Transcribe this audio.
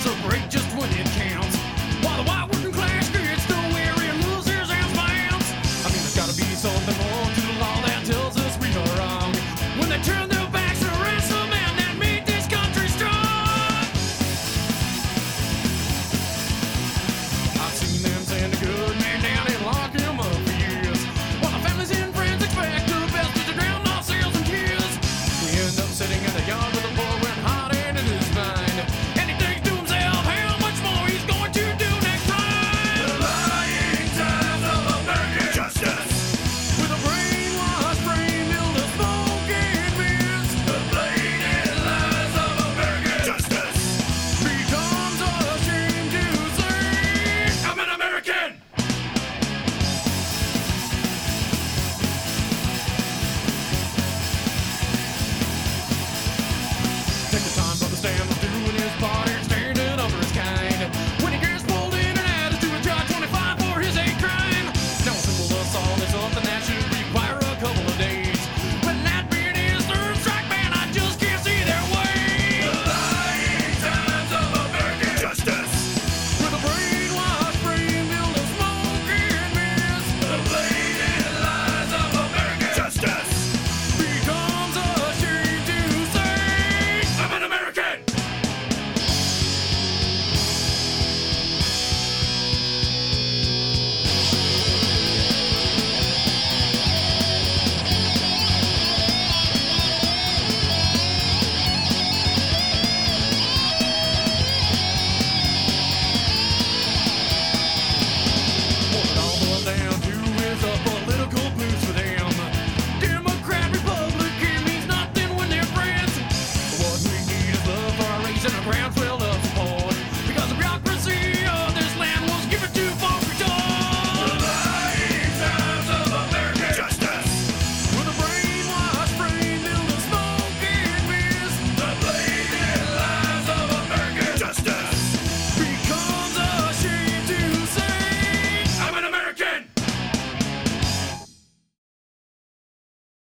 So break just